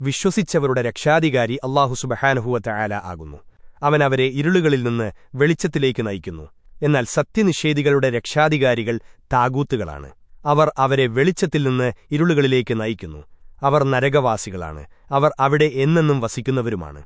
വിശ്വസിച്ചവരുടെ രക്ഷാധികാരി അള്ളാഹു സുബഹാനുഹുവത്ത ആല ആകുന്നു. അവൻ അവരെ ഇരുളുകളിൽ നിന്ന് വെളിച്ചത്തിലേക്ക് നയിക്കുന്നു. എന്നാൽ സത്യനിഷേധികളുടെ രക്ഷാധികാരികൾ താകൂത്തുകളാണ് അവർ അവരെ വെളിച്ചത്തിൽ നിന്ന് ഇരുളുകളിലേക്ക് നയിക്കുന്നു. അവർ നരകവാസികളാണ്. അവർ അവിടെ എന്നെന്നും വസിക്കുന്നവരുമാണ്.